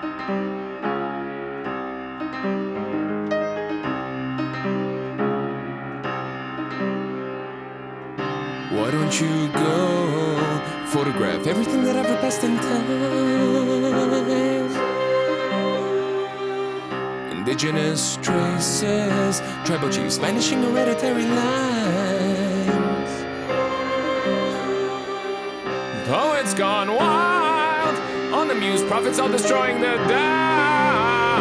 Why don't you go photograph everything that ever passed in time? Indigenous traces, tribal chiefs vanishing hereditary lines. Poets gone wild the muse, prophets all destroying the Tao.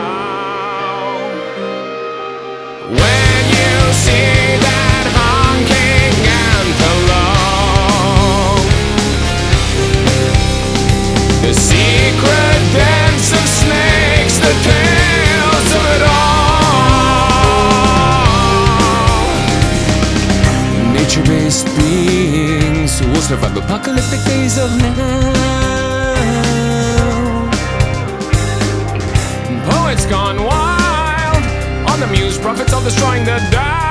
When you see that honking antelope, the secret dance of snakes, the tales of it all. Nature-based beings who will survive apocalyptic days of now. Prophets all destroying the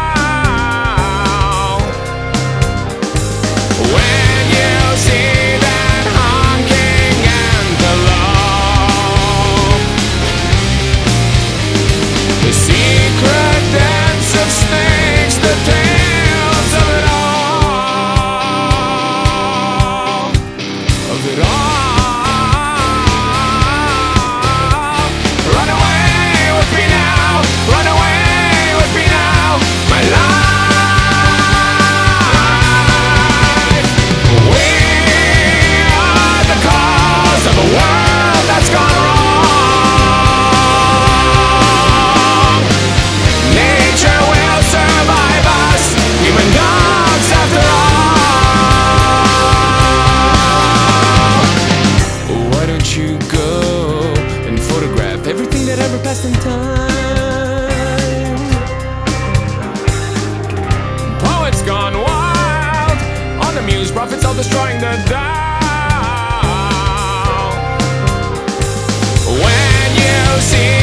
profits all destroying the Dow. When you see